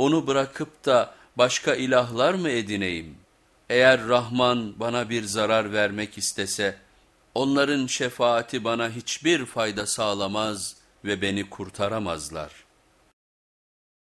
onu bırakıp da başka ilahlar mı edineyim? Eğer Rahman bana bir zarar vermek istese, onların şefaati bana hiçbir fayda sağlamaz ve beni kurtaramazlar.''